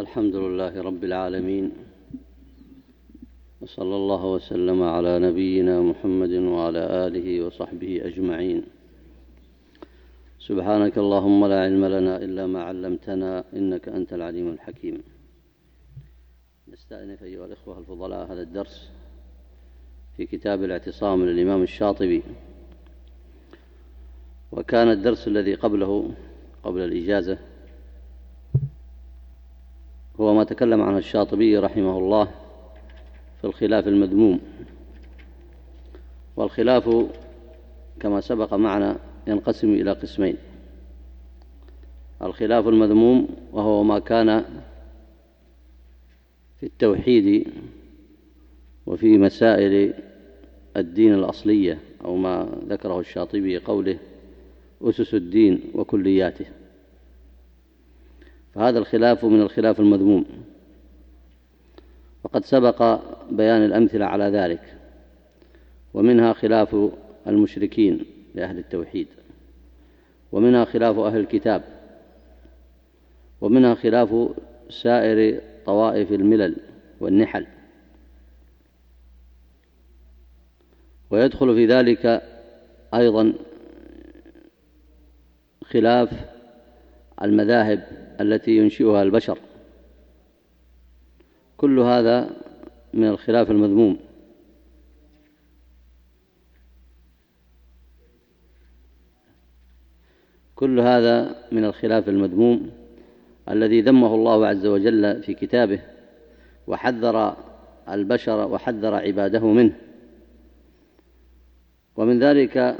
الحمد لله رب العالمين وصلى الله وسلم على نبينا محمد وعلى آله وصحبه أجمعين. سبحانك اللهم لا علم لنا إلا ما علمتنا إنك أنت العليم الحكيم. نستأنف أيها الإخوة الفضلاء هذا الدرس في كتاب الاعتصام للإمام الشاطبي. وكان الدرس الذي قبله قبل الإجازة هو ما تكلم عنه الشاطبي رحمه الله في الخلاف المذموم. والخلاف كما سبق معنا ينقسم إلى قسمين. الخلاف المذموم وهو ما كان في التوحيد وفي مسائل الدين الأصلية أو ما ذكره الشاطبي قوله أسس الدين وكلياته. فهذا الخلاف من الخلاف المذموم. وقد سبق بيان الأمثلة على ذلك ومنها خلاف المشركين لأهل التوحيد ومنها خلاف أهل الكتاب ومنها خلاف سائر طوائف الملل والنحل. ويدخل في ذلك أيضا خلاف المذاهب التي ينشئها البشر. كل هذا من الخلاف المذموم. كل هذا من الخلاف المذموم الذي ذمه الله عز وجل في كتابه وحذر البشر وحذر عباده منه. ومن ذلك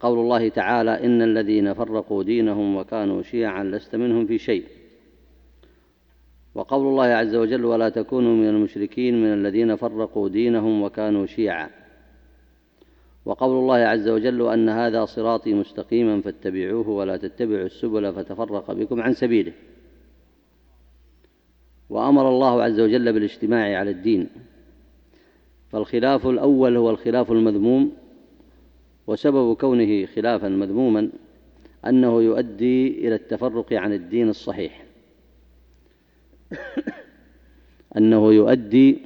قول الله تعالى إن الذين فرقوا دينهم وكانوا شيعا لست منهم في شيء. وقول الله عز وجل ولا تكونوا من المشركين من الذين فرقوا دينهم وكانوا شيعا. وقول الله عز وجل أن هذا صراطي مستقيما فاتبعوه ولا تتبعوا السبل فتفرق بكم عن سبيله. وأمر الله عز وجل بالاجتماع على الدين. فالخلاف الأول هو الخلاف المذموم. وسبب كونه خلافا مذموما أنه يؤدي إلى التفرق عن الدين الصحيح. أنه يؤدي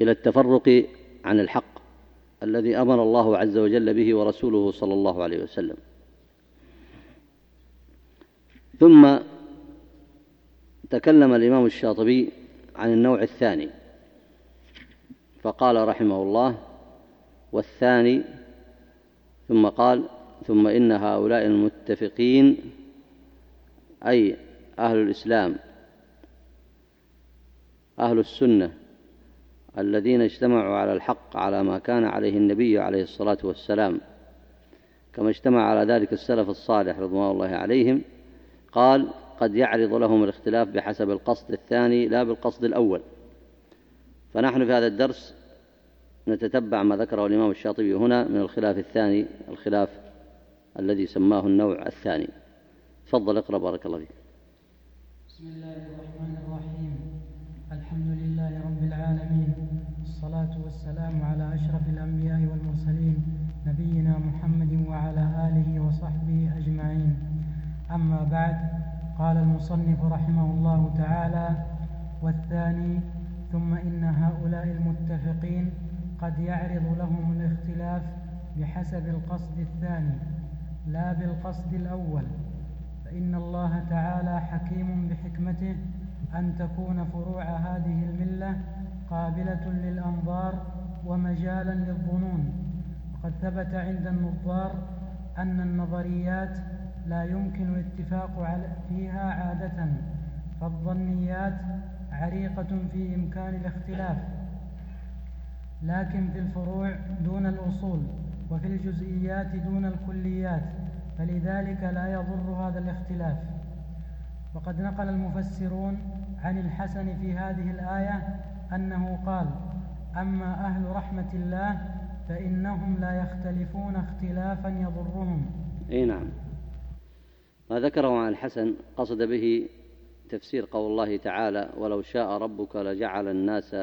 إلى التفرق عن الحق الذي أمر الله عز وجل به ورسوله صلى الله عليه وسلم. ثم تكلم الإمام الشاطبي عن النوع الثاني فقال رحمه الله والثاني ثم قال ثم إن هؤلاء المتفقين أي أهل الإسلام أهل السنة الذين اجتمعوا على الحق على ما كان عليه النبي عليه الصلاة والسلام كما اجتمع على ذلك السلف الصالح رضوان الله عليهم قال قد يعرض لهم الاختلاف بحسب القصد الثاني لا بالقصد الأول. فنحن في هذا الدرس نتتبع ما ذكره الإمام الشاطبي هنا من الخلاف الثاني الخلاف الذي سماه النوع الثاني. تفضل اقرأ بارك الله فيك. بسم الله الرحمن الرحيم. الحمد لله رب العالمين. الصلاة والسلام على أشرف الأنبياء والمرسلين نبينا محمد وعلى آله وصحبه أجمعين. أما بعد قال المصنف رحمه الله تعالى والثاني ثم إن هؤلاء المتفقين قد يعرض لهم الاختلاف بحسب القصد الثاني لا بالقصد الأول. فإن الله تعالى حكيم بحكمته أن تكون فروع هذه الملة قابلة للأنظار ومجالا للظنون. وقد ثبت عند النظار أن النظريات لا يمكن الاتفاق فيها عادة فالظنيات عريقة في إمكان الاختلاف. لكن في الفروع دون الأصول وفي الجزئيات دون الكليات فلذلك لا يضر هذا الاختلاف. وقد نقل المفسرون عن الحسن في هذه الآية أنه قال أما أهل رحمة الله فإنهم لا يختلفون اختلافا يضرهم. أي نعم. ما ذكره عن الحسن قصد به تفسير قول الله تعالى ولو شاء ربك لجعل الناس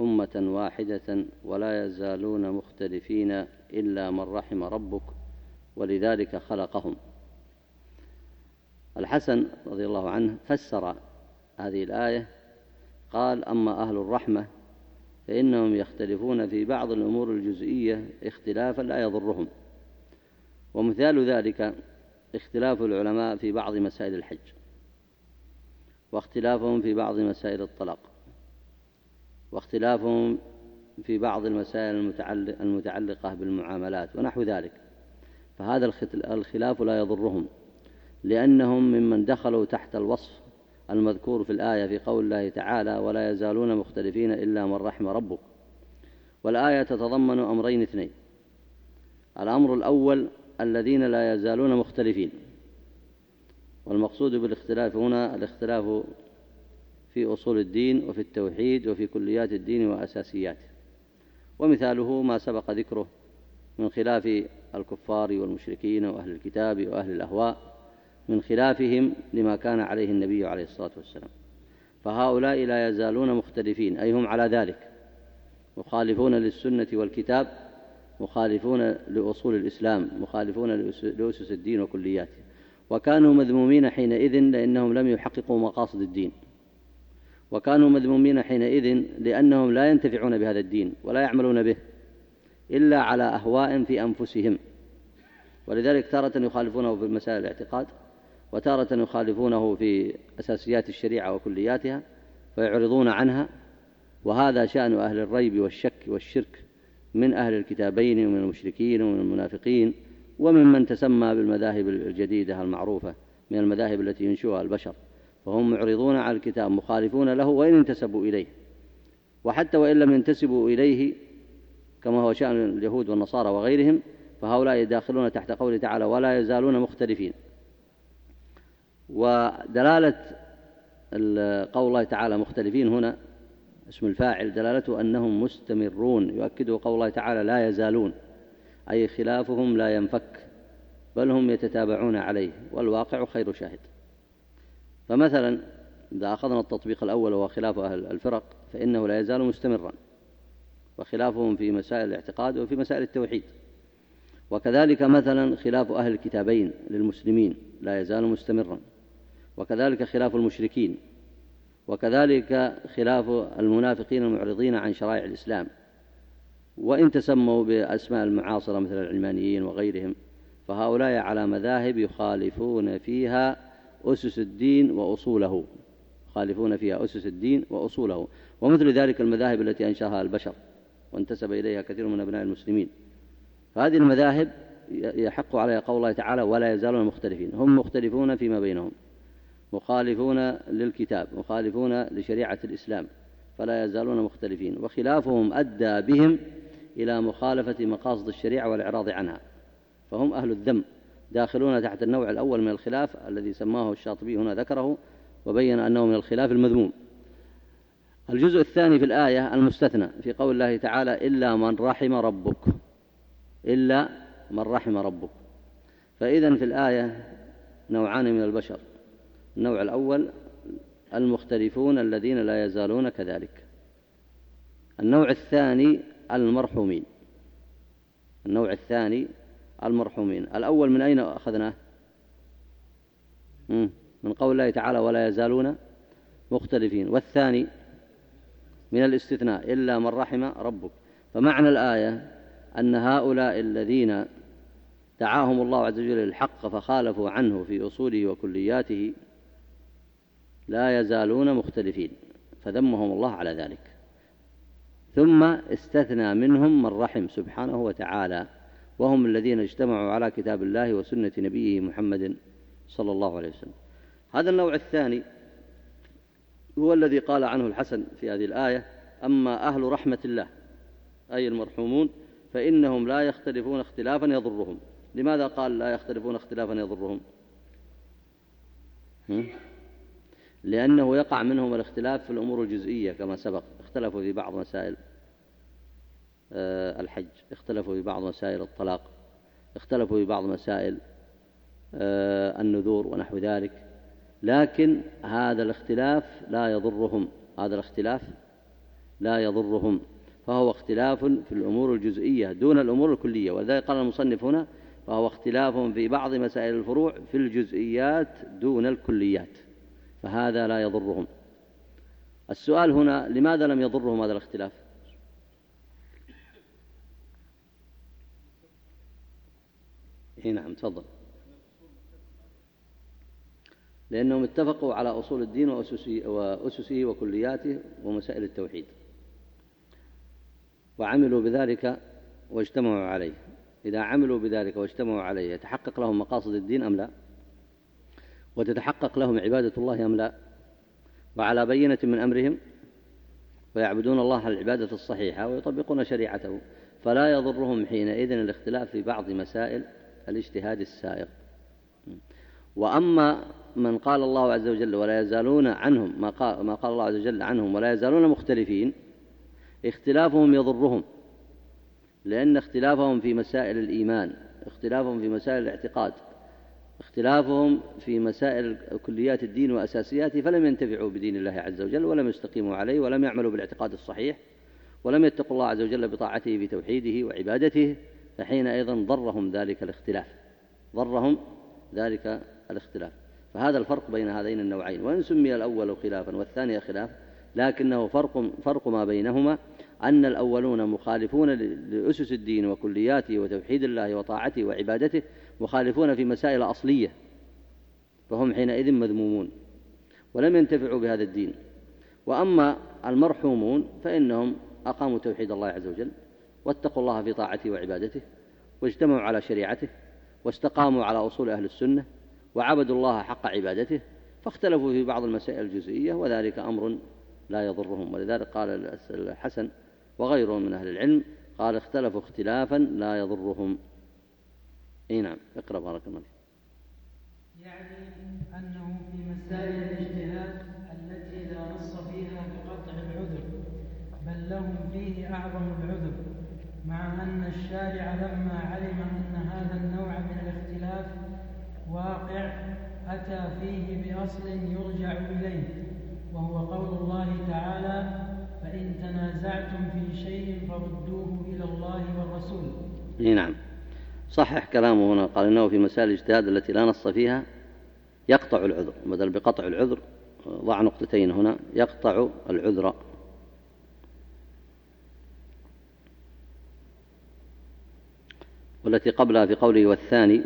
أمة واحدة ولا يزالون مختلفين إلا من رحم ربك ولذلك خلقهم. الحسن رضي الله عنه فسر هذه الآية قال أما أهل الرحمة فإنهم يختلفون في بعض الأمور الجزئية اختلافا لا يضرهم. ومثال ذلك اختلاف العلماء في بعض مسائل الحج واختلافهم في بعض مسائل الطلاق. واختلافهم في بعض المسائل المتعلقة بالمعاملات ونحو ذلك. فهذا الخلاف لا يضرهم لأنهم ممن دخلوا تحت الوصف المذكور في الآية في قول الله تعالى ولا يزالون مختلفين إلا من رحم ربك والآية تتضمن أمرين اثنين. الأمر الأول الذين لا يزالون مختلفين. والمقصود بالاختلاف هنا الاختلاف في أصول الدين وفي التوحيد وفي كليات الدين وأساسياته. ومثاله ما سبق ذكره من خلاف الكفار والمشركين وأهل الكتاب وأهل الأهواء من خلافهم لما كان عليه النبي عليه الصلاة والسلام. فهؤلاء لا يزالون مختلفين أي هم على ذلك. مخالفون للسنة والكتاب مخالفون لأصول الإسلام مخالفون لأسس الدين وكلياته. وكانوا مذمومين حينئذ لأنهم لم يحققوا مقاصد الدين. وكانوا مذمومين حينئذ لأنهم لا ينتفعون بهذا الدين ولا يعملون به إلا على أهواء في أنفسهم. ولذلك تارة يخالفونه في مسائل الاعتقاد وتارة يخالفونه في أساسيات الشريعة وكلياتها فيعرضون عنها وهذا شأن أهل الريب والشك والشرك من أهل الكتابين ومن المشركين ومن المنافقين وممن تسمى بالمذاهب الجديدة المعروفة من المذاهب التي ينشوها البشر. فهم معرضون على الكتاب مخالفون له وإن انتسبوا إليه. وحتى وإن لم ينتسبوا إليه كما هو شأن اليهود والنصارى وغيرهم فهؤلاء داخلون تحت قوله تعالى ولا يزالون مختلفين. ودلالة قول الله تعالى مختلفين هنا اسم الفاعل دلالته أنهم مستمرون يؤكده قول الله تعالى لا يزالون أي خلافهم لا ينفك بل هم يتتابعون عليه والواقع خير شاهد. فمثلا إذا أخذنا التطبيق الأول وهو خلاف أهل الفرق فإنه لا يزال مستمرا وخلافهم في مسائل الاعتقاد وفي مسائل التوحيد. وكذلك مثلا خلاف أهل الكتابين للمسلمين لا يزال مستمرا وكذلك خلاف المشركين وكذلك خلاف المنافقين المعرضين عن شرائع الإسلام. وإن تسموا بأسماء المعاصرة مثل العلمانيين وغيرهم فهؤلاء على مذاهب يخالفون فيها أسس الدين وأصوله. يخالفون فيها أسس الدين وأصوله. ومثل ذلك المذاهب التي أنشأها البشر وانتسب إليها كثير من أبناء المسلمين. فهذه المذاهب يحق عليها قول الله تعالى ولا يزالون مختلفين. هم مختلفون فيما بينهم. مخالفون للكتاب مخالفون لشريعة الإسلام فلا يزالون مختلفين. وخلافهم أدى بهم إلى مخالفة مقاصد الشريعة والإعراض عنها. فهم أهل الذم. داخلون تحت النوع الأول من الخلاف الذي سماه الشاطبي هنا ذكره وبين أنه من الخلاف المذموم. الجزء الثاني في الآية المستثنى في قول الله تعالى إلا من رحم ربك. إلا من رحم ربك. فإذا في الآية نوعان من البشر. النوع الأول المختلفون الذين لا يزالون كذلك. النوع الثاني المرحومين. النوع الثاني المرحومين. الأول من أين أخذناه؟ من قول الله تعالى ولا يزالون مختلفين. والثاني من الاستثناء إلا من رحم ربك. فمعنى الآية أن هؤلاء الذين دعاهم الله عز وجل للحق فخالفوا عنه في أصوله وكلياته لا يزالون مختلفين. فذمهم الله على ذلك. ثم استثنى منهم من رحم سبحانه وتعالى. وهم الذين اجتمعوا على كتاب الله وسنة نبيه محمد صلى الله عليه وسلم. هذا النوع الثاني هو الذي قال عنه الحسن في هذه الآية أما أهل رحمة الله أي المرحومون فإنهم لا يختلفون اختلافا يضرهم. لماذا قال لا يختلفون اختلافا يضرهم؟ لأنه يقع منهم الاختلاف في الأمور الجزئية كما سبق اختلفوا في بعض مسائل. الحج. اختلفوا في بعض مسائل الطلاق اختلفوا في بعض مسائل آه، النذور ونحو ذلك. لكن هذا الاختلاف لا يضرهم. هذا الاختلاف لا يضرهم. فهو اختلاف في الأمور الجزئية دون الأمور الكلية. ولذلك قال المصنف هنا فهو اختلاف في بعض مسائل الفروع في الجزئيات دون الكليات. فهذا لا يضرهم. السؤال هنا لماذا لم يضرهم هذا الاختلاف؟ اي نعم تفضل. لأنهم اتفقوا على أصول الدين وأسسه, وأسسه وكلياته ومسائل التوحيد. وعملوا بذلك واجتمعوا عليه. إذا عملوا بذلك واجتمعوا عليه يتحقق لهم مقاصد الدين أم لا؟ وتتحقق لهم عبادة الله أم لا؟ وعلى بينة من أمرهم؟ ويعبدون الله العبادة الصحيحة ويطبقون شريعته. فلا يضرهم حينئذ الاختلاف في بعض مسائل الاجتهاد السائغ وأما من قال الله عز وجل ولا يزالون عنهم ما قال, ما قال الله عز وجل عنهم ولا يزالون مختلفين اختلافهم يضرهم لأن اختلافهم في مسائل الإيمان اختلافهم في مسائل الاعتقاد اختلافهم في مسائل كليات الدين وأساسياته فلم ينتفعوا بدين الله عز وجل ولم يستقيموا عليه ولم يعملوا بالاعتقاد الصحيح ولم يتقوا الله عز وجل بطاعته بتوحيده وعبادته فحينئذ ضرهم ذلك الاختلاف. ضرهم ذلك الاختلاف. فهذا الفرق بين هذين النوعين. وإن سمي الأول خلافا والثاني خلاف لكنه فرق, فرق ما بينهما أن الأولون مخالفون لأسس الدين وكلياته وتوحيد الله وطاعته وعبادته مخالفون في مسائل أصلية فهم حينئذ مذمومون ولم ينتفعوا بهذا الدين. وأما المرحومون فإنهم أقاموا توحيد الله عز وجل. واتقوا الله في طاعته وعبادته واجتمعوا على شريعته واستقاموا على أصول أهل السنة وعبدوا الله حق عبادته فاختلفوا في بعض المسائل الجزئية وذلك أمر لا يضرهم. ولذلك قال الحسن وغيره من أهل العلم قال اختلفوا اختلافا لا يضرهم. إي نعم اقرأ بارك الله يعني أنه في مسائل الاجتهاد التي لا نص فيها بقطع العذر بل لهم فيه أعظم العذر مع أن الشارع لما علم أن هذا النوع من الاختلاف واقع أتى فيه بأصل يرجع إليه وهو قول الله تعالى فإن تنازعتم في شيء فردوه إلى الله والرسول. نعم. صحح كلامه هنا قال إنه في مسائل الاجتهاد التي لا نص فيها يقطع العذر بدل بقطع العذر ضع نقطتين هنا يقطع العذر والتي قبلها في قوله والثاني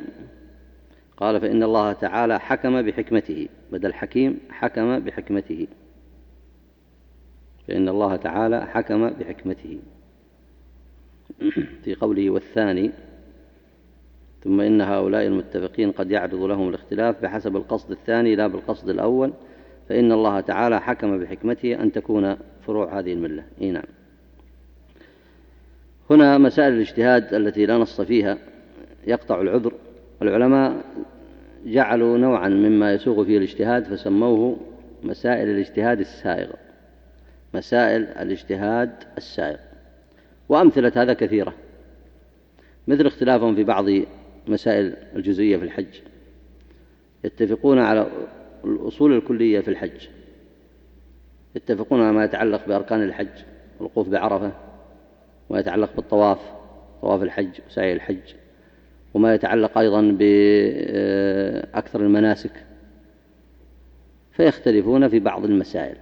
قال فإن الله تعالى حكم بحكمته بدل حكيم حكم بحكمته. فإن الله تعالى حكم بحكمته. في قوله والثاني ثم إن هؤلاء المتفقين قد يعرض لهم الاختلاف بحسب القصد الثاني لا بالقصد الأول فإن الله تعالى حكم بحكمته أن تكون فروع هذه الملة. إيه نعم. هنا مسائل الاجتهاد التي لا نص فيها يقطع العذر. العلماء جعلوا نوعا مما يسوغ فيه الاجتهاد فسموه مسائل الاجتهاد السائغ مسائل الاجتهاد السائغ وأمثلة هذا كثيرة. مثل اختلافهم في بعض مسائل الجزئية في الحج. يتفقون على الأصول الكلية في الحج. يتفقون على ما يتعلق بأركان الحج. الوقوف بعرفة. وما يتعلق بالطواف طواف الحج وسعي الحج. وما يتعلق أيضا بأكثر المناسك. فيختلفون في بعض المسائل.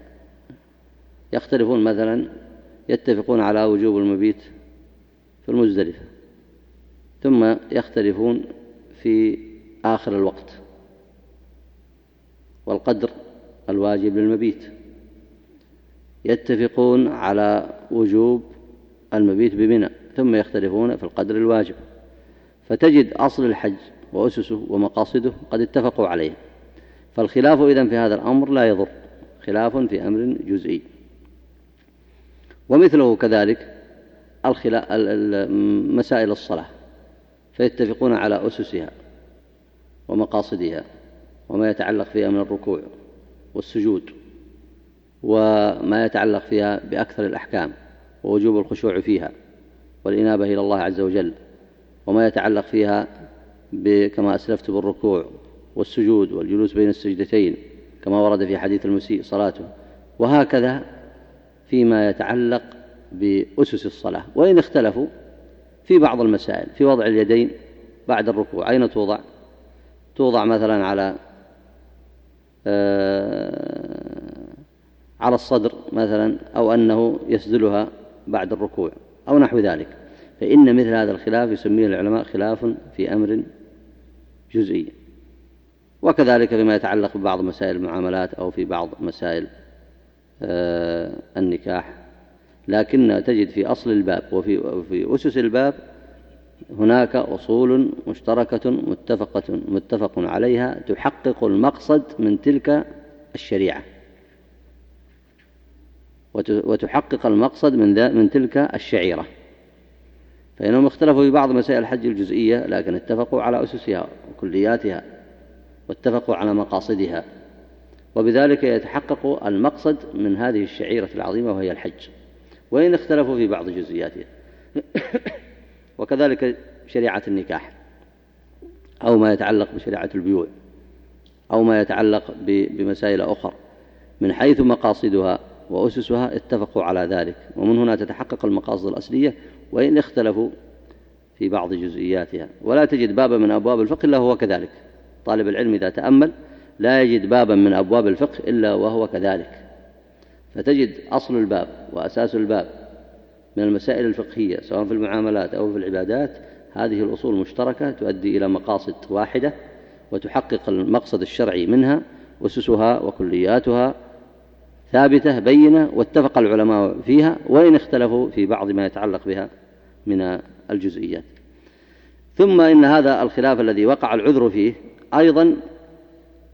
يختلفون مثلا يتفقون على وجوب المبيت في المزدلفة. ثم يختلفون في آخر الوقت. والقدر الواجب للمبيت. يتفقون على وجوب المبيت بمنى ثم يختلفون في القدر الواجب. فتجد أصل الحج وأسسه ومقاصده قد اتفقوا عليه. فالخلاف إذن في هذا الأمر لا يضر. خلاف في أمر جزئي. ومثله كذلك مسائل الصلاة. فيتفقون على أسسها ومقاصدها وما يتعلق فيها من الركوع والسجود وما يتعلق فيها بأكثر الأحكام. ووجوب الخشوع فيها والإنابة إلى الله عز وجل وما يتعلق فيها كما أسلفت بالركوع والسجود والجلوس بين السجدتين كما ورد في حديث المسيء صلاته. وهكذا فيما يتعلق بأسس الصلاة. وإن اختلفوا في بعض المسائل في وضع اليدين بعد الركوع. أين توضع؟ توضع مثلا على آه على الصدر مثلا أو أنه يسدلها بعد الركوع أو نحو ذلك. فإن مثل هذا الخلاف يسميه العلماء خلاف في أمر جزئي. وكذلك فيما يتعلق ببعض مسائل المعاملات أو في بعض مسائل آه، النكاح. لكن تجد في أصل الباب وفي, وفي أسس الباب هناك أصول مشتركة متفقة متفق عليها تحقق المقصد من تلك الشريعة. وتحقق المقصد من, من تلك الشعيرة. فإنهم اختلفوا في بعض مسائل الحج الجزئية لكن اتفقوا على أسسها وكلياتها واتفقوا على مقاصدها. وبذلك يتحقق المقصد من هذه الشعيرة العظيمة وهي الحج. وإن اختلفوا في بعض جزئياتها. وكذلك شريعة النكاح أو ما يتعلق بشريعة البيوع أو ما يتعلق بمسائل أخرى من حيث مقاصدها وأسسها اتفقوا على ذلك. ومن هنا تتحقق المقاصد الأصلية وإن اختلفوا في بعض جزئياتها. ولا تجد بابا من أبواب الفقه إلا هو كذلك. طالب العلم إذا تأمل لا يجد بابا من أبواب الفقه إلا وهو كذلك. فتجد أصل الباب وأساس الباب من المسائل الفقهية سواء في المعاملات أو في العبادات هذه الأصول مشتركة تؤدي إلى مقاصد واحدة وتحقق المقصد الشرعي منها أسسها وكلياتها ثابتة بينة واتفق العلماء فيها وإن اختلفوا في بعض ما يتعلق بها من الجزئيات. ثم إن هذا الخلاف الذي وقع العذر فيه أيضا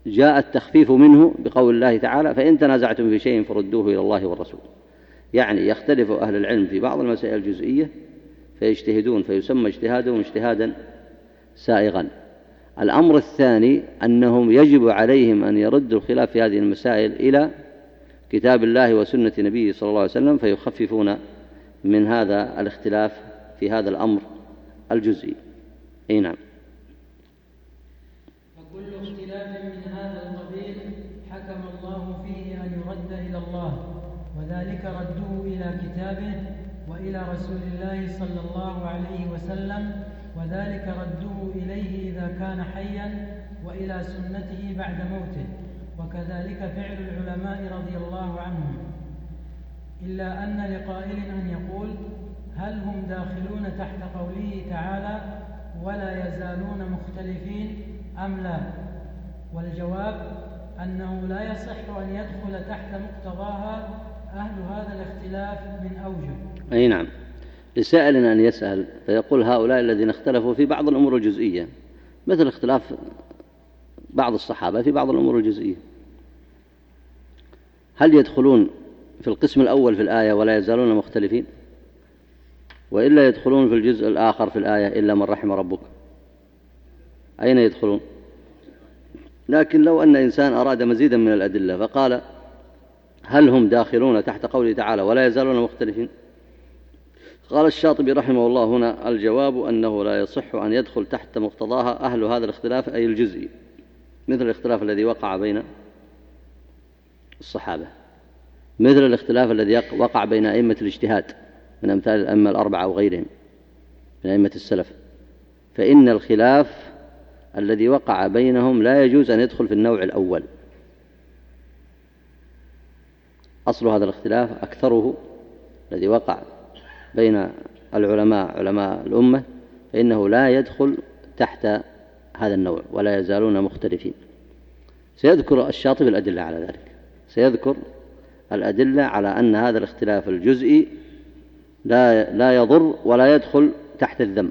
جاء التخفيف منه بقول الله تعالى فإن تنازعتم في شيء فردوه إلى الله والرسول. يعني يختلف أهل العلم في بعض المسائل الجزئية فيجتهدون فيسمى اجتهادهم اجتهادا سائغا. الأمر الثاني أنهم يجب عليهم أن يردوا الخلاف في هذه المسائل إلى كتاب الله وسنة نبيه صلى الله عليه وسلم فيخففون من هذا الاختلاف في هذا الأمر الجزئي. أي نعم. وكل اختلاف من هذا القبيل حكم الله فيه أن يرد إلى الله وذلك رده إلى كتابه وإلى رسول الله صلى الله عليه وسلم وذلك رده إليه إذا كان حيا وإلى سنته بعد موته. وكذلك فعل العلماء رضي الله عنهم. إلا أن لقائل أن يقول هل هم داخلون تحت قوله تعالى ولا يزالون مختلفين أم لا؟ والجواب أنه لا يصح أن يدخل تحت مقتضاها أهل هذا الاختلاف من أوجه. أي نعم. لسائل أن يسأل فيقول هؤلاء الذين اختلفوا في بعض الأمور الجزئية مثل اختلاف بعض الصحابة في بعض الأمور الجزئية. هل يدخلون في القسم الأول في الآية ولا يزالون مختلفين؟ وإلا يدخلون في الجزء الآخر في الآية إلا من رحم ربك. أين يدخلون؟ لكن لو أن إنسان أراد مزيدا من الأدلة فقال هل هم داخلون تحت قوله تعالى ولا يزالون مختلفين؟ قال الشاطبي رحمه الله هنا الجواب أنه لا يصح أن يدخل تحت مقتضاها أهل هذا الاختلاف أي الجزئي. مثل الاختلاف الذي وقع بين الصحابة مثل الاختلاف الذي وقع بين أئمة الاجتهاد من أمثال الأئمة الأربعة وغيرهم من أئمة السلف. فإن الخلاف الذي وقع بينهم لا يجوز أن يدخل في النوع الأول. أصل هذا الاختلاف أكثره الذي وقع بين العلماء علماء الأمة فإنه لا يدخل تحت هذا النوع ولا يزالون مختلفين. سيذكر الشاطبي الأدلة على ذلك. سيذكر الأدلة على أن هذا الاختلاف الجزئي لا لا يضر ولا يدخل تحت الذم.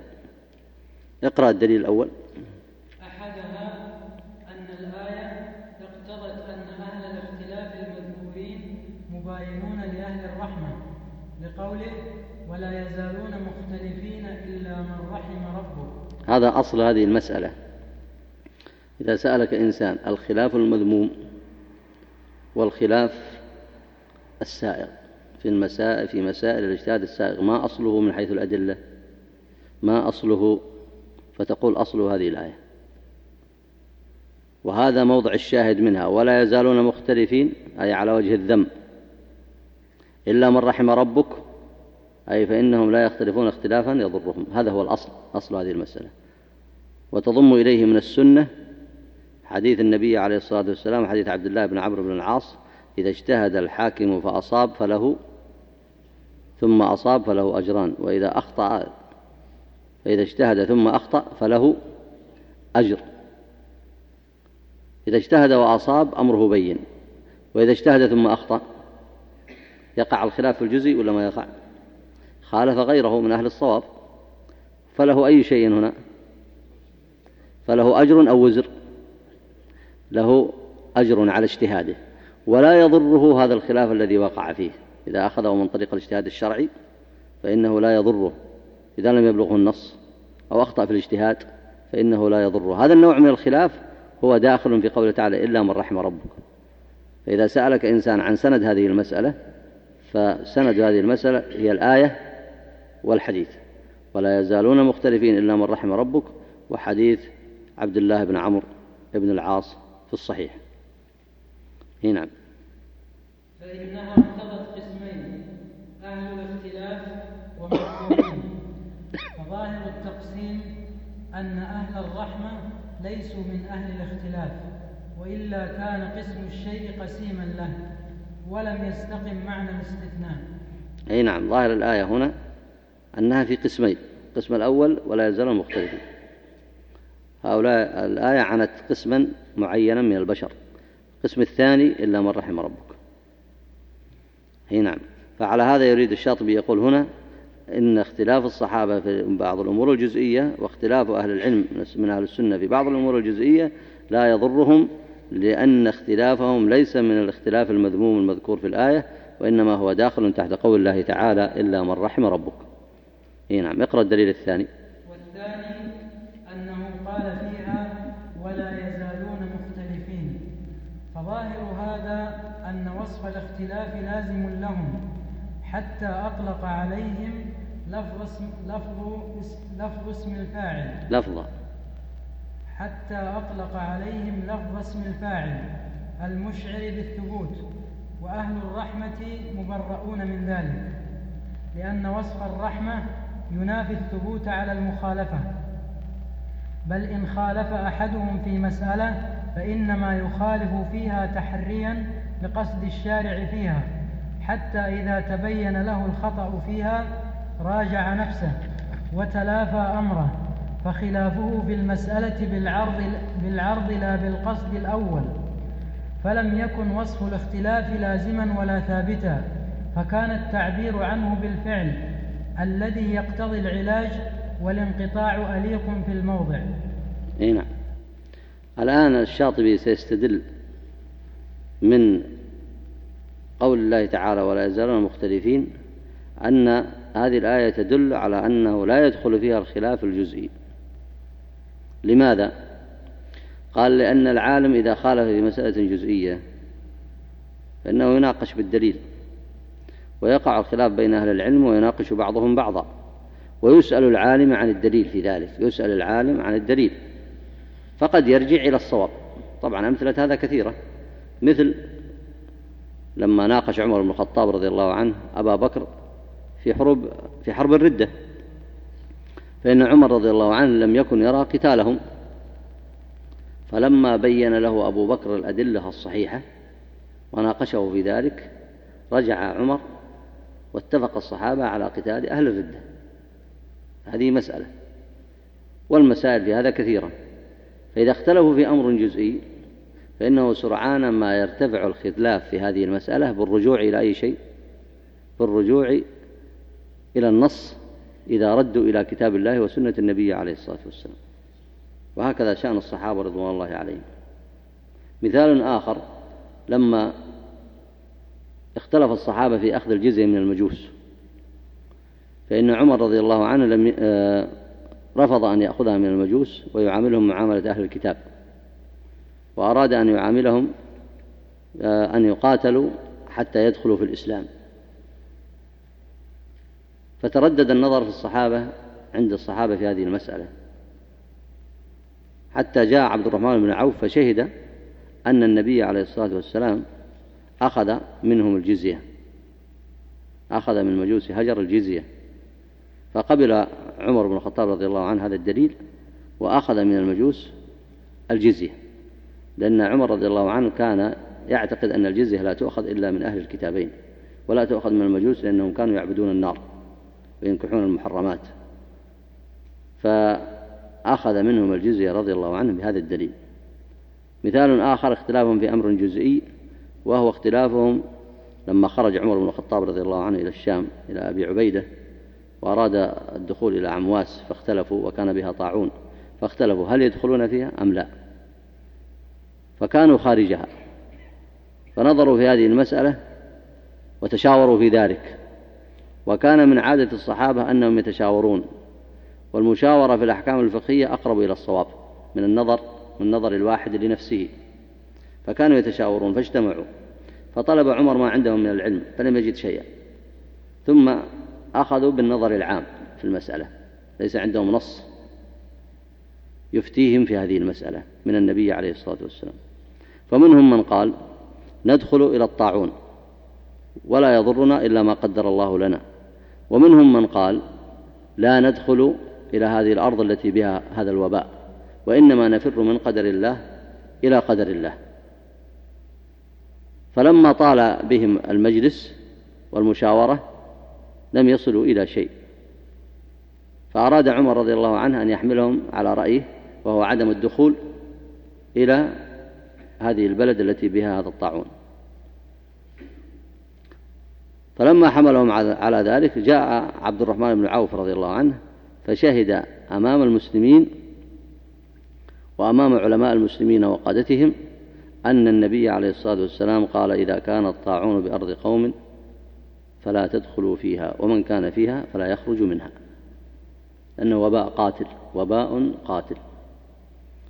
اقرأ الدليل الأول. أحدها أن الآية اقتضت أن أهل الاختلاف المذكورين مباينون لأهل الرحمة لقوله ولا يزالون مختلفين إلا من رحم ربه. هذا أصل هذه المسألة. إذا سألك إنسان الخلاف المذموم والخلاف السائغ في المسائل في مسائل الاجتهاد السائغ ما أصله من حيث الأدلة؟ ما أصله؟ فتقول أصل هذه الآية. وهذا موضع الشاهد منها. ولا يزالون مختلفين أي على وجه الذم. إلا من رحم ربك أي فإنهم لا يختلفون اختلافا يضرهم. هذا هو الأصل أصل هذه المسألة. وتضم إليه من السنة حديث النبي عليه الصلاة والسلام حديث عبد الله بن عمرو بن العاص إذا اجتهد الحاكم فأصاب فله ثم أصاب فله أجران وإذا أخطأ فإذا اجتهد ثم أخطأ فله أجر. إذا اجتهد وأصاب أمره بين وإذا اجتهد ثم أخطأ يقع الخلاف في الجزء ولا ما يقع؟ خالف غيره من أهل الصواب فله أي شيء هنا؟ فله أجر أو وزر؟ له أجر على اجتهاده ولا يضره هذا الخلاف الذي وقع فيه. إذا أخذه من طريق الاجتهاد الشرعي فإنه لا يضره. إذا لم يبلغه النص أو أخطأ في الاجتهاد فإنه لا يضره. هذا النوع من الخلاف هو داخل في قوله تعالى إلا من رحم ربك فإذا سألك إنسان عن سند هذه المسألة فسند هذه المسألة هي الآية والحديث. ولا يزالون مختلفين إلا من رحم ربك وحديث عبد الله بن عمرو بن العاص في الصحيح. هنا نعم. فإنها ارتضت قسمين أهل الاختلاف ومحكومين. فظاهر التقسيم أن أهل الرحمة ليسوا من أهل الاختلاف وإلا كان قسم الشيء قسيما له ولم يستقم معنى الاستثناء. أي نعم. ظاهر الآية هنا أنها في قسمين القسم الأول ولا يزال مختلفين. هؤلاء الآية عنت قسما معينا من البشر. القسم الثاني إلا من رحم ربك. هي نعم. فعلى هذا يريد الشاطبي يقول هنا إن اختلاف الصحابة في بعض الأمور الجزئية واختلاف أهل العلم من أهل السنة في بعض الأمور الجزئية لا يضرهم لأن اختلافهم ليس من الاختلاف المذموم المذكور في الآية وإنما هو داخل تحت قول الله تعالى إلا من رحم ربك. إيه نعم. اقرأ الدليل الثاني. والثاني أنه قال فيها ولا يزالون مختلفين فظاهر هذا أن وصف الاختلاف لازم لهم. حتى أطلق عليهم لفظ اسم, لفظ, لفظ اسم الفاعل. لفظ حتى أطلق عليهم لفظ اسم الفاعل. المشعر بالثبوت. وأهل الرحمة مبرؤون من ذلك. لأن وصف الرحمة ينافي الثبوت على المخالفة. بل إن خالف أحدهم في مسألة فإنما يخالف فيها تحريا لقصد الشارع فيها حتى إذا تبين له الخطأ فيها راجع نفسه وتلافى أمره فخلافه في المسألة بالعرض, بالعرض لا بالقصد الأول. فلم يكن وصف الاختلاف لازما ولا ثابتا فكان التعبير عنه بالفعل الذي يقتضي العلاج والانقطاع أليق في الموضع. اي نعم. الآن الشاطبي سيستدل من قول الله تعالى ولا يزالون مختلفين أن هذه الآية تدل على أنه لا يدخل فيها الخلاف الجزئي. لماذا؟ قال لأن العالم إذا خالف في مسألة جزئية فإنه يناقش بالدليل ويقع الخلاف بين أهل العلم ويناقش بعضهم بعضا ويسأل العالم عن الدليل في ذلك يسأل العالم عن الدليل فقد يرجع إلى الصواب. طبعا أمثلة هذا كثيرة. مثل لما ناقش عمر بن الخطاب رضي الله عنه أبا بكر في حرب في حرب الردة. فإن عمر رضي الله عنه لم يكن يرى قتالهم. فلما بين له أبو بكر الأدلة الصحيحة وناقشه في ذلك رجع عمر واتفق الصحابة على قتال أهل الردة. هذه مسألة. والمسائل في هذا كثيرة. فإذا اختلفوا في أمر جزئي فإنه سرعان ما يرتفع الخلاف في هذه المسألة بالرجوع إلى أي شيء؟ بالرجوع إلى النص إذا ردوا إلى كتاب الله وسنة النبي عليه الصلاة والسلام. وهكذا شأن الصحابة رضوان الله عليهم. مثال آخر لما اختلف الصحابة في أخذ الجزية من المجوس فإن عمر رضي الله عنه لم آه، رفض أن يأخذها من المجوس ويعاملهم معاملة أهل الكتاب. وأراد أن يعاملهم آه، أن يقاتلوا حتى يدخلوا في الإسلام. فتردد النظر في الصحابة عند الصحابة في هذه المسألة. حتى جاء عبد الرحمن بن عوف فشهد أن النبي عليه الصلاة والسلام أخذ منهم الجزية. أخذ من مجوس هجر الجزية. فقبل عمر بن الخطاب رضي الله عنه هذا الدليل وأخذ من المجوس الجزية. لأن عمر رضي الله عنه كان يعتقد أن الجزية لا تؤخذ إلا من أهل الكتابين ولا تؤخذ من المجوس لأنهم كانوا يعبدون النار وينكحون المحرمات. فأخذ منهم الجزية رضي الله عنهم بهذا الدليل. مثال آخر اختلافهم في أمر جزئي وهو اختلافهم لما خرج عمر بن الخطاب رضي الله عنه إلى الشام إلى أبي عبيدة وأراد الدخول إلى عمواس فاختلفوا وكان بها طاعون. فاختلفوا هل يدخلون فيها أم لا؟ فكانوا خارجها. فنظروا في هذه المسألة وتشاوروا في ذلك. وكان من عادة الصحابة أنهم يتشاورون والمشاورة في الأحكام الفقهية أقرب إلى الصواب من النظر من نظر الواحد لنفسه. فكانوا يتشاورون فاجتمعوا. فطلب عمر ما عندهم من العلم فلم يجد شيئا. ثم أخذوا بالنظر العام في المسألة. ليس عندهم نص يفتيهم في هذه المسألة من النبي عليه الصلاة والسلام. فمنهم من قال ندخل إلى الطاعون ولا يضرنا إلا ما قدر الله لنا. ومنهم من قال لا ندخل إلى هذه الأرض التي بها هذا الوباء وإنما نفر من قدر الله إلى قدر الله. فلما طال بهم المجلس والمشاورة لم يصلوا إلى شيء. فأراد عمر رضي الله عنه أن يحملهم على رأيه وهو عدم الدخول إلى هذه البلد التي بها هذا الطاعون. فلما حملهم على ذلك جاء عبد الرحمن بن عوف رضي الله عنه فشهد أمام المسلمين وأمام علماء المسلمين وقادتهم أن النبي عليه الصلاة والسلام قال إذا كان الطاعون بأرض قوم فلا تدخلوا فيها ومن كان فيها فلا يخرج منها. لأنه وباء قاتل وباء قاتل.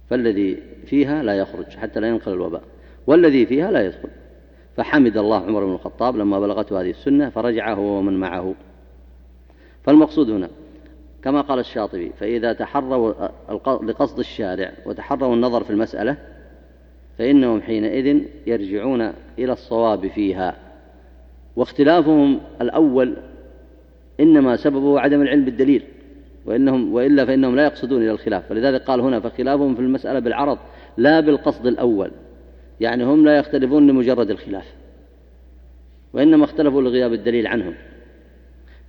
فالذي فيها لا يخرج حتى لا ينقل الوباء. والذي فيها لا يدخل. فحمد الله عمر بن الخطاب لما بلغته هذه السنة فرجع هو ومن معه. فالمقصود هنا كما قال الشاطبي فإذا تحروا لقصد الشارع وتحروا النظر في المسألة فإنهم حينئذ يرجعون إلى الصواب فيها. واختلافهم الأول إنما سببه عدم العلم بالدليل. وإنهم وإلا فإنهم لا يقصدون إلى الخلاف فلذلك قال هنا فخلافهم في المسألة بالعرض لا بالقصد الأول يعني هم لا يختلفون لمجرد الخلاف وإنما اختلفوا لغياب الدليل عنهم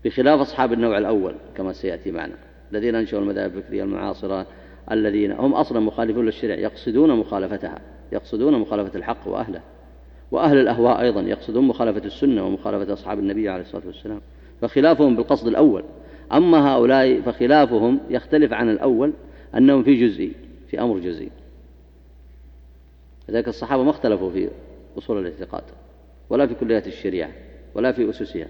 بخلاف أصحاب النوع الأول كما سيأتي معنا الذين أنشأوا المذاهب الفكرية المعاصرة الذين هم أصلا مخالفون للشرع يقصدون مخالفتها يقصدون مخالفة الحق وأهله وأهل الأهواء أيضا يقصدون مخالفة السنة ومخالفة أصحاب النبي عليه الصلاة والسلام فخلافهم بالقصد الأول أما هؤلاء فخلافهم يختلف عن الأول أنهم في جزئي في أمر جزئي. لذلك الصحابة ما اختلفوا في أصول الاعتقاد ولا في كليات الشريعة ولا في أسسها.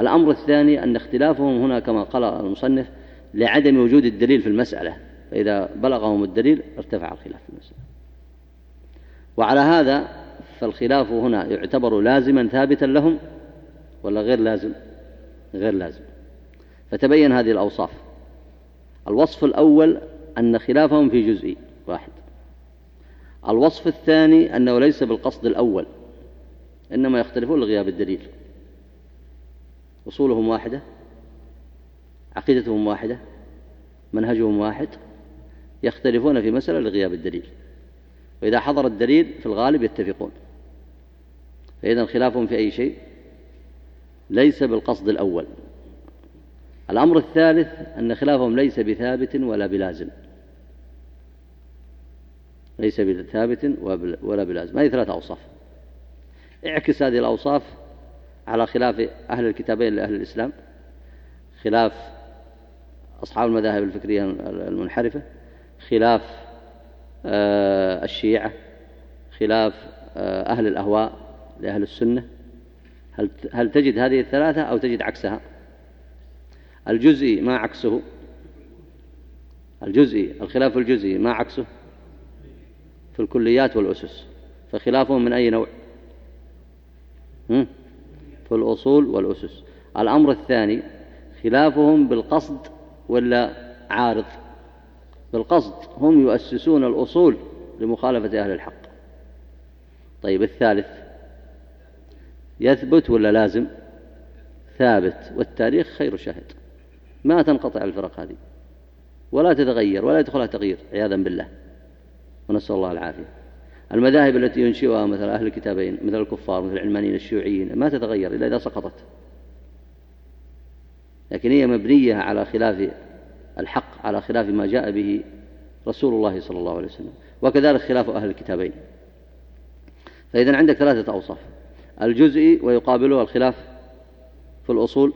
الأمر الثاني أن اختلافهم هنا كما قال المصنف لعدم وجود الدليل في المسألة فإذا بلغهم الدليل ارتفع الخلاف في المسألة. وعلى هذا فالخلاف هنا يعتبر لازما ثابتا لهم ولا غير لازم؟ غير لازم. فتبين هذه الأوصاف. الوصف الأول أن خلافهم في جزء واحد. الوصف الثاني أنه ليس بالقصد الأول إنما يختلفون لغياب الدليل. أصولهم واحدة عقيدتهم واحدة منهجهم واحد يختلفون في مسألة لغياب الدليل. وإذا حضر الدليل في الغالب يتفقون. فإذا خلافهم في أي شيء ليس بالقصد الأول. الأمر الثالث أن خلافهم ليس بثابت ولا بلازم. ليس بثابت ولا بلازم. هذه ثلاثة أوصاف. اعكس هذه الأوصاف على خلاف أهل الكتابين لأهل الإسلام. خلاف أصحاب المذاهب الفكرية المنحرفة. خلاف آه، الشيعة. خلاف آه، أهل الأهواء لأهل السنة. هل تجد هذه الثلاثة أو تجد عكسها؟ الجزئي ما عكسه. الجزئي الخلاف الجزئي ما عكسه في الكليات والأسس. فخلافهم من أي نوع؟ في الأصول والأسس. الأمر الثاني خلافهم بالقصد ولا عارض؟ بالقصد. هم يؤسسون الأصول لمخالفة أهل الحق. طيب الثالث يثبت ولا لازم؟ ثابت. والتاريخ خير شاهد. ما تنقطع الفرق هذه. ولا تتغير ولا يدخلها تغيير عياذا بالله. ونسأل الله العافية. المذاهب التي ينشئها مثل أهل الكتابين مثل الكفار مثل العلمانيين الشيوعيين ما تتغير إلا إذا سقطت. لكن هي مبنية على خلاف الحق على خلاف ما جاء به رسول الله صلى الله عليه وسلم. وكذلك خلاف أهل الكتابين. فإذا عندك ثلاثة أوصاف. الجزئي ويقابله الخلاف في الأصول.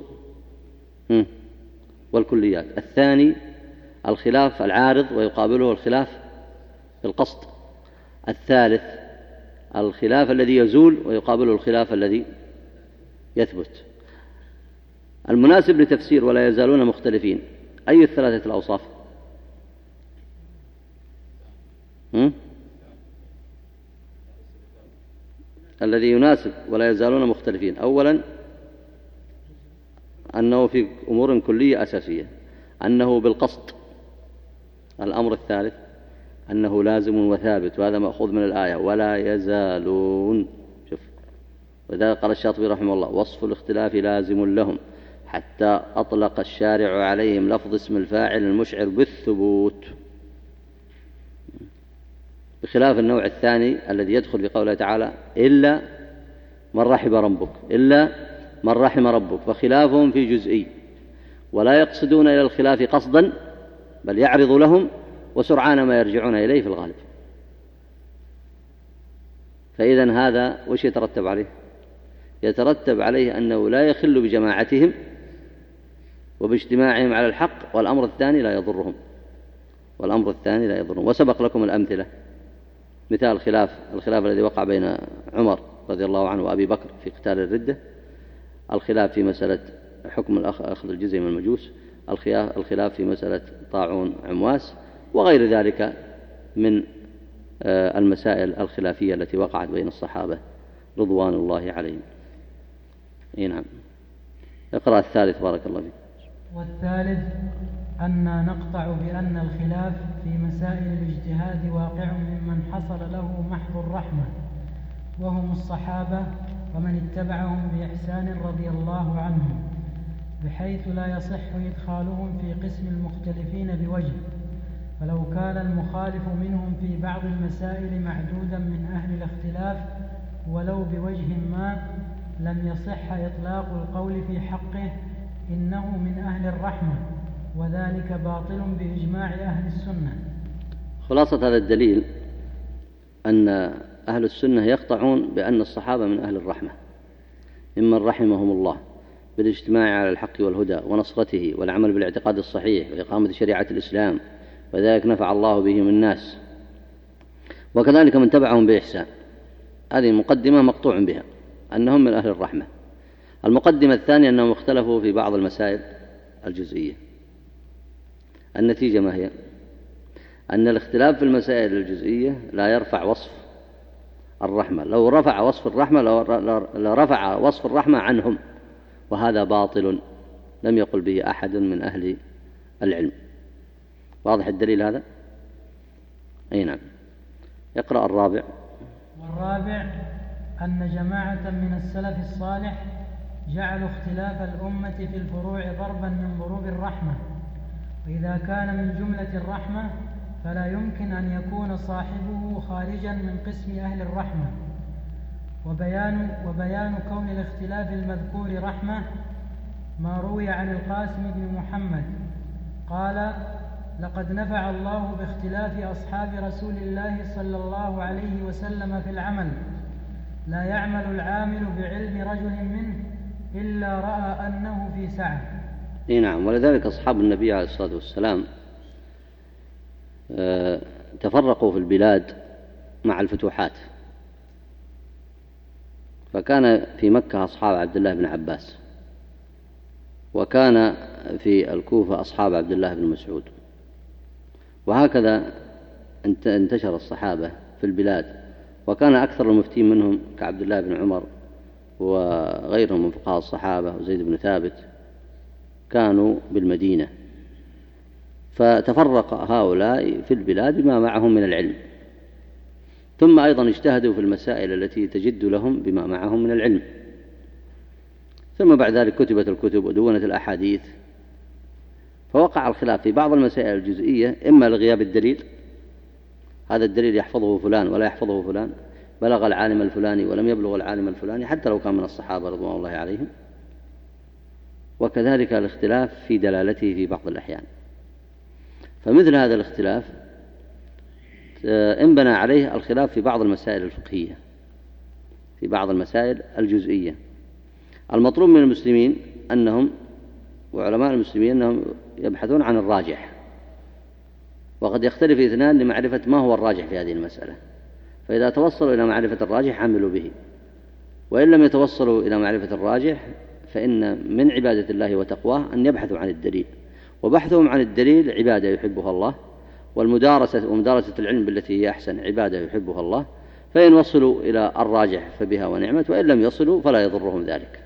والكليات. الثاني الخلاف العارض ويقابله الخلاف في القصد. الثالث الخلاف الذي يزول ويقابله الخلاف الذي يثبت. المناسب لتفسير ولا يزالون مختلفين. أي الثلاثة الأوصاف؟ الذي يناسب ولا يزالون مختلفين. أولا أنه في أمور كلية أساسية أنه بالقصد. الأمر الثالث أنه لازم وثابت وهذا مأخوذ من الآية ولا يزالون. شوف وذلك قال الشاطبي رحمه الله وصف الاختلاف لازم لهم حتى أطلق الشارع عليهم لفظ اسم الفاعل المشعر بالثبوت. بخلاف النوع الثاني الذي يدخل في قوله تعالى إلا من رحم ربك إلا من رحم ربك فخلافهم في جزئي. ولا يقصدون إلى الخلاف قصدا بل يعرض لهم وسرعان ما يرجعون إليه في الغالب. فإذا هذا وش يترتب عليه؟ يترتب عليه أنه لا يخل بجماعتهم وباجتماعهم على الحق والأمر الثاني لا يضرهم. والأمر الثاني لا يضرهم. وسبق لكم الأمثلة. مثال الخلاف الخلاف الذي وقع بين عمر رضي الله عنه وأبي بكر في قتال الردة. الخلاف في مسألة حكم أخذ الجزية من المجوس الخلاف في مسألة طاعون عمواس وغير ذلك من آه، المسائل الخلافية التي وقعت بين الصحابة رضوان الله عليهم. إي نعم. اقرأ الثالث بارك الله فيك. والثالث أن نقطع بأن الخلاف في مسائل الاجتهاد واقع ممن حصل له محض الرحمة وهم الصحابة ومن اتبعهم بإحسان رضي الله عنهم بحيث لا يصح إدخالهم في قسم المختلفين بوجه. فلو كان المخالف منهم في بعض المسائل معدودا من أهل الاختلاف ولو بوجه ما لم يصح إطلاق القول في حقه إنه من أهل الرحمة وذلك باطل بإجماع أهل السنة. خلاصة هذا الدليل أن أهل السنة يقطعون بأن الصحابة من أهل الرحمة ممن رحمهم الله بالاجتماع على الحق والهدى ونصرته والعمل بالاعتقاد الصحيح وإقامة شريعة الإسلام وذلك نفع الله بهم الناس. وكذلك من تبعهم بإحسان. هذه مقدمة مقطوع بها أنهم من أهل الرحمة. المقدمة الثانية أنهم اختلفوا في بعض المسائل الجزئية. النتيجة ما هي؟ أن الاختلاف في المسائل الجزئية لا يرفع وصف الرحمة. لو رفع وصف الرحمة لرفع وصف الرحمة عنهم وهذا باطل لم يقل به أحد من أهل العلم. واضح الدليل هذا؟ أي نعم. اقرأ الرابع. والرابع أن جماعة من السلف الصالح جعلوا اختلاف الأمة في الفروع ضربا من ضروب الرحمة. وإذا كان من جملة الرحمة فلا يمكن أن يكون صاحبه خارجا من قسم أهل الرحمة. وبيان, وبيان كون الاختلاف المذكور رحمة ما روي عن القاسم بن محمد. قال لقد نفع الله باختلاف أصحاب رسول الله صلى الله عليه وسلم في العمل. لا يعمل العامل بعلم رجل منه إلا رأى أنه في سعة. نعم ولذلك أصحاب النبي عليه الصلاة والسلام تفرقوا في البلاد مع الفتوحات. فكان في مكة أصحاب عبد الله بن عباس وكان في الكوفة أصحاب عبد الله بن مسعود. وهكذا انتشر الصحابة في البلاد وكان أكثر المفتين منهم كعبد الله بن عمر وغيرهم من فقهاء الصحابة وزيد بن ثابت كانوا بالمدينة. فتفرق هؤلاء في البلاد بما معهم من العلم. ثم أيضا اجتهدوا في المسائل التي تجد لهم بما معهم من العلم. ثم بعد ذلك كتبت الكتب ودونت الأحاديث. فوقع الخلاف في بعض المسائل الجزئية إما لغياب الدليل هذا الدليل يحفظه فلان ولا يحفظه فلان بلغ العالم الفلاني ولم يبلغ العالم الفلاني حتى لو كان من الصحابة رضوان الله عليهم. وكذلك الاختلاف في دلالته في بعض الأحيان. فمثل هذا الاختلاف انبنى عليه الخلاف في بعض المسائل الفقهية في بعض المسائل الجزئية. المطلوب من المسلمين أنهم وعلماء المسلمين أنهم يبحثون عن الراجح وقد يختلف اثنان لمعرفة ما هو الراجح في هذه المسألة. فإذا توصلوا إلى معرفة الراجح عملوا به وإن لم يتوصلوا إلى معرفة الراجح فإن من عبادة الله وتقواه أن يبحثوا عن الدليل. وبحثهم عن الدليل عبادة يحبها الله والمدارسة ومدارسة العلم بالتي هي أحسن عبادة يحبها الله فإن وصلوا إلى الراجح فبها ونعمت وإن لم يصلوا فلا يضرهم ذلك.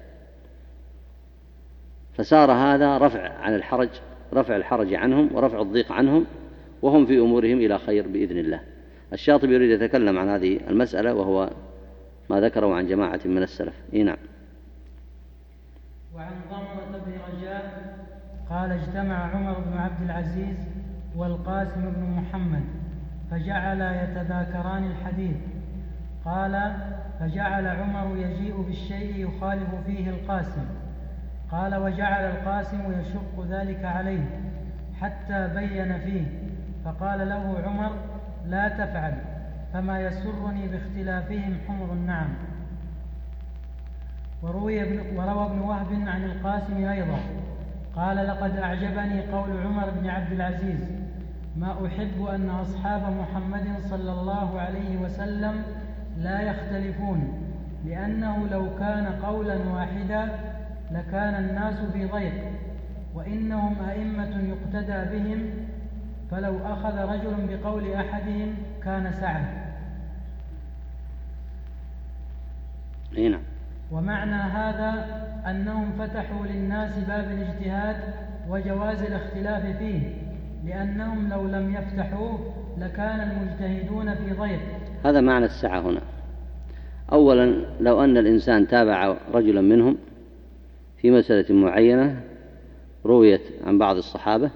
فصار هذا رفع عن الحرج رفع الحرج عنهم ورفع الضيق عنهم وهم في أمورهم إلى خير بإذن الله. الشاطبي يريد يتكلم عن هذه المسألة وهو ما ذكره عن جماعة من السلف. إيه نعم. وعن رجاء قال اجتمع عمر بن عبد العزيز والقاسم بن محمد فجعلا يتذاكران الحديث. قال فجعل عمر يجيء بالشيء يخالف فيه القاسم. قال وجعل القاسم يشق ذلك عليه حتى بين فيه. فقال له عمر لا تفعل فما يسرني باختلافهم حمر النعم. وروي وروى ابن وهب عن القاسم أيضا قال لقد أعجبني قول عمر بن عبد العزيز ما أحب أن أصحاب محمد صلى الله عليه وسلم لا يختلفون لأنه لو كان قولا واحدا لكان الناس في ضيق وإنهم أئمة يقتدى بهم فلو أخذ رجل بقول أحدهم كان سعه نعم. ومعنى هذا أنهم فتحوا للناس باب الاجتهاد وجواز الاختلاف فيه لأنهم لو لم يفتحوه لكان المجتهدون في ضيق. هذا معنى السعة هنا. أولا لو أن الإنسان تابع رجلا منهم في مسألة معينة رويت عن بعض الصحابة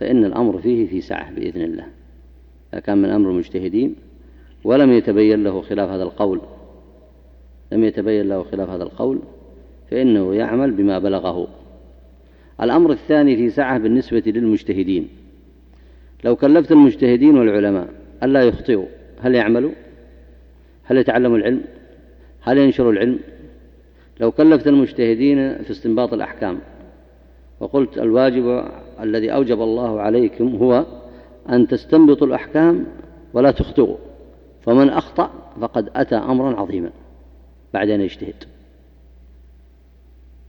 فإن الأمر فيه في سعة بإذن الله. كان من أمر المجتهدين ولم يتبين له خلاف هذا القول لم يتبين له خلاف هذا القول فإنه يعمل بما بلغه. الأمر الثاني في سعة بالنسبة للمجتهدين. لو كلفت المجتهدين والعلماء ألا يخطئوا هل يعملوا؟ هل يتعلموا العلم؟ هل ينشروا العلم؟ لو كلفت المجتهدين في استنباط الأحكام. وقلت الواجب الذي أوجب الله عليكم هو أن تستنبطوا الأحكام ولا تخطئوا فمن أخطأ فقد أتى أمرا عظيما. بعد أن يجتهد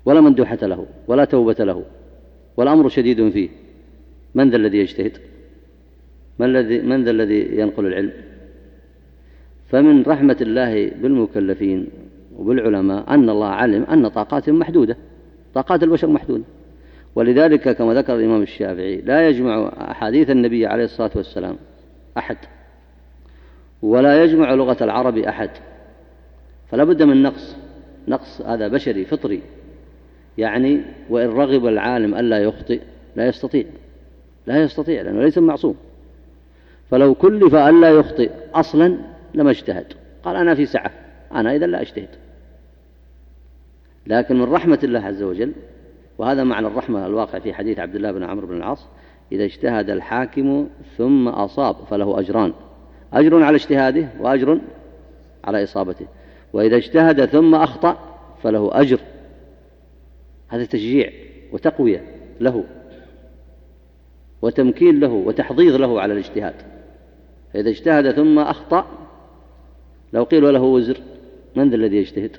ولا مندوحة له ولا توبة له والأمر شديد فيه. من ذا الذي يجتهد؟ من, الذي من ذا الذي ينقل العلم؟ فمن رحمة الله بالمكلفين وبالعلماء أن الله علم أن طاقاتهم محدودة طاقات البشر محدودة. ولذلك كما ذكر الإمام الشافعي لا يجمع أحاديث النبي عليه الصلاة والسلام أحد ولا يجمع لغة العرب أحد. فلا بد من نقص. نقص هذا بشري فطري. يعني وإن رغب العالم ألا يخطئ لا يستطيع. لا يستطيع لأنه ليس معصوم. فلو كلف ألا يخطئ أصلا لما اجتهد. قال أنا في سعة. أنا إذا لا أجتهد. لكن من رحمة الله عز وجل وهذا معنى الرحمة الواقع في حديث عبد الله بن عمرو بن العاص إذا اجتهد الحاكم ثم أصاب فله أجران. أجر على اجتهاده وأجر على إصابته. وإذا اجتهد ثم أخطأ فله أجر. هذا تشجيع وتقوية له وتمكين له وتحضيض له على الاجتهاد. فإذا اجتهد ثم أخطأ لو قيل له وزر من ذا الذي يجتهد؟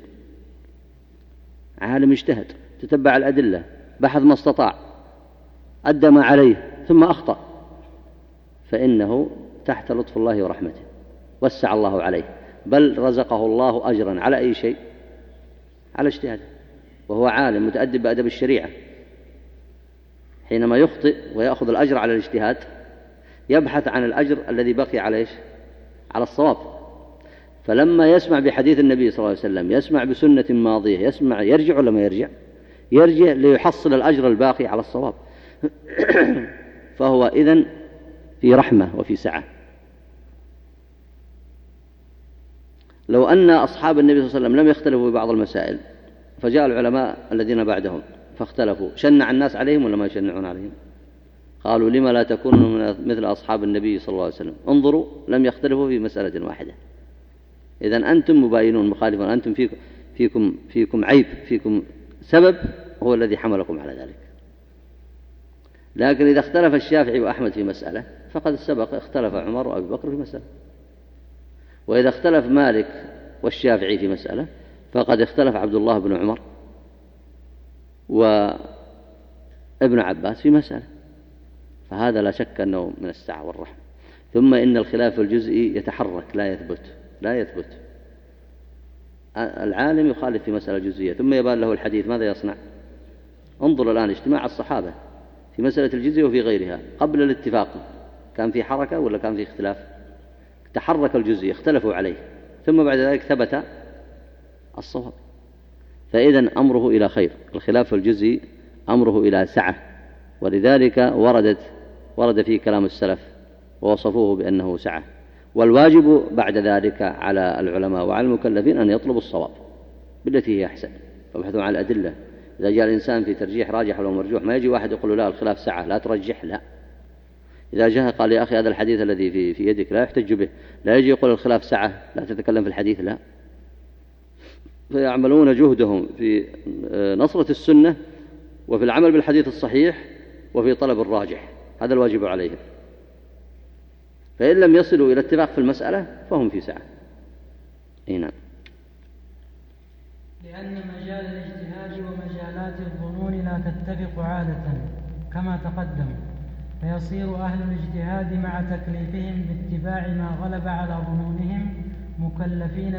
عالم اجتهد تتبع الأدلة بحث ما استطاع أدى ما عليه ثم أخطأ. فإنه تحت لطف الله ورحمته وسع الله عليه. بل رزقه الله أجرا. على أي شيء؟ على اجتهاده. وهو عالم متأدب بأدب الشريعة. حينما يخطئ ويأخذ الأجر على الاجتهاد يبحث عن الأجر الذي بقي على إيش؟ على الصواب. فلما يسمع بحديث النبي صلى الله عليه وسلم يسمع بسنة ماضية يسمع يرجع ولا ما يرجع؟ يرجع ليحصل الأجر الباقي على الصواب. فهو إذن في رحمة وفي سعة. لو أن أصحاب النبي صلى الله عليه وسلم لم يختلفوا في بعض المسائل فجاء العلماء الذين بعدهم فاختلفوا شنع الناس عليهم ولا ما يشنعون عليهم؟ قالوا لما لا تكونوا مثل أصحاب النبي صلى الله عليه وسلم؟ انظروا لم يختلفوا في مسألة واحدة. إذا أنتم مباينون مخالفون أنتم فيكم, فيكم, فيكم عيب فيكم سبب هو الذي حملكم على ذلك. لكن إذا اختلف الشافعي وأحمد في مسألة فقد سبق اختلف عمر وأبي بكر في مسألة. وإذا اختلف مالك والشافعي في مسألة فقد اختلف عبد الله بن عمر وابن عباس في مسألة. فهذا لا شك أنه من السعة والرحمة. ثم إن الخلاف الجزئي يتحرك لا يثبت لا يثبت. العالم يخالف في مسألة جزئية ثم يبان له الحديث ماذا يصنع؟ انظر الآن اجتماع الصحابة في مسألة الجزية وفي غيرها قبل الاتفاق كان في حركة ولا كان في اختلاف؟ تحرك الجزية اختلفوا عليه. ثم بعد ذلك ثبت الصواب. فإذا أمره إلى خير. الخلاف الجزئي أمره إلى سعة. ولذلك وردت ورد فيه كلام السلف ووصفوه بأنه سعة. والواجب بعد ذلك على العلماء وعلى المكلفين أن يطلبوا الصواب بالتي هي أحسن. فابحثوا عن الأدلة. إذا جاء الإنسان في ترجيح راجح ولا مرجوح ما يجي واحد يقول له لا الخلاف سعة. لا ترجح لا. إذا جاء قال يا أخي هذا الحديث الذي في, في يدك لا يحتج به. لا يجي يقول الخلاف سعة لا تتكلم في الحديث لا. فيعملون جهدهم في آه، نصرة السنة وفي العمل بالحديث الصحيح وفي طلب الراجح. هذا الواجب عليهم. فإن لم يصلوا إلى اتفاق في المسألة فهم في سعة أي نعم. لأن مجال الاجتهاد ومجالات الظنون لا تتفق عادة كما تقدم. فيصير أهل الاجتهاد مع تكليفهم باتباع ما غلب على ظنونهم مكلفين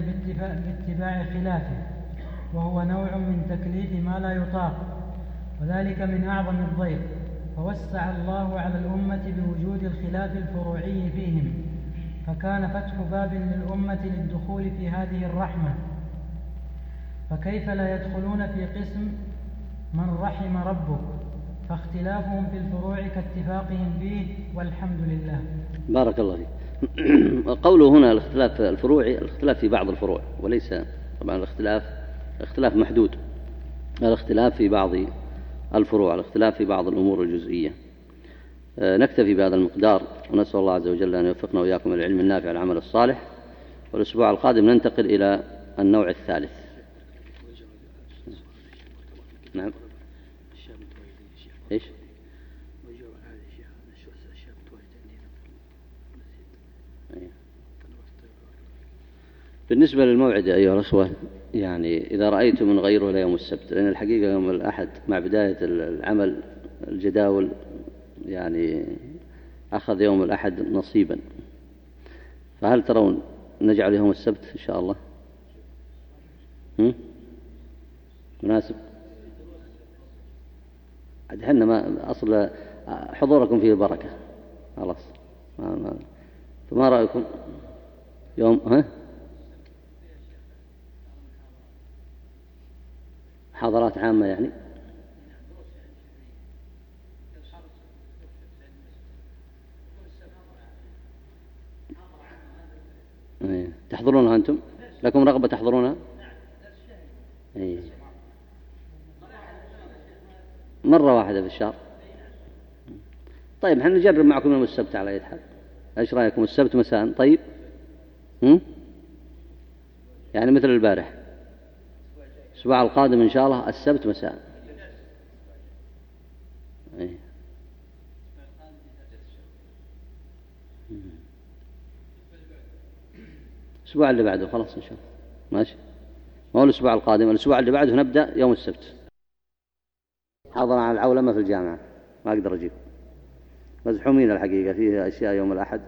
باتباع خلافه وهو نوع من تكليف ما لا يطاق وذلك من أعظم الضيق فوسع الله على الأمة بوجود الخلاف الفروعي فيهم فكان فتح باب للأمة للدخول في هذه الرحمة. فكيف لا يدخلون في قسم من رحم ربك؟ فاختلافهم في الفروع كاتفاقهم فيه والحمد لله. بارك الله فيك. قوله هنا الاختلاف الفروعي الاختلاف في بعض الفروع وليس طبعا الاختلاف اختلاف محدود. الاختلاف في بعض الفروع الاختلاف في بعض الأمور الجزئية. آه، نكتفي بهذا المقدار ونسأل الله عز وجل أن يوفقنا وإياكم العلم النافع والعمل الصالح. والأسبوع القادم ننتقل إلى النوع الثالث. نعم. إيش؟ بالنسبة للموعد أيها الأخوة يعني إذا رأيتم من غيره ليوم السبت لأن الحقيقة يوم الأحد مع بداية العمل الجداول يعني أخذ يوم الأحد نصيبا. فهل ترون نجعل يوم السبت إن شاء الله؟ مناسب؟ إحنا ما أصل حضوركم فيه بركة. خلاص. ما ما فما رأيكم؟ يوم ها؟ محاضرات عامة يعني؟ إيه. تحضرونها أنتم؟ لكم رغبة تحضرونها؟ أيه. مرة واحدة في الشهر. طيب إحنا نجرب معكم يوم السبت على أي حال. إيش رأيكم؟ السبت مساء. طيب. هم؟ يعني مثل البارح. الأسبوع القادم إن شاء الله السبت مساء. إيه. الأسبوع اللي بعده خلاص إن شاء الله. ماشي. ما هو الأسبوع القادم الأسبوع اللي بعده نبدأ يوم السبت. حاضر على العولمة في الجامعة. ما أقدر أجيب. مزحومين الحقيقة فيه أشياء يوم الأحد.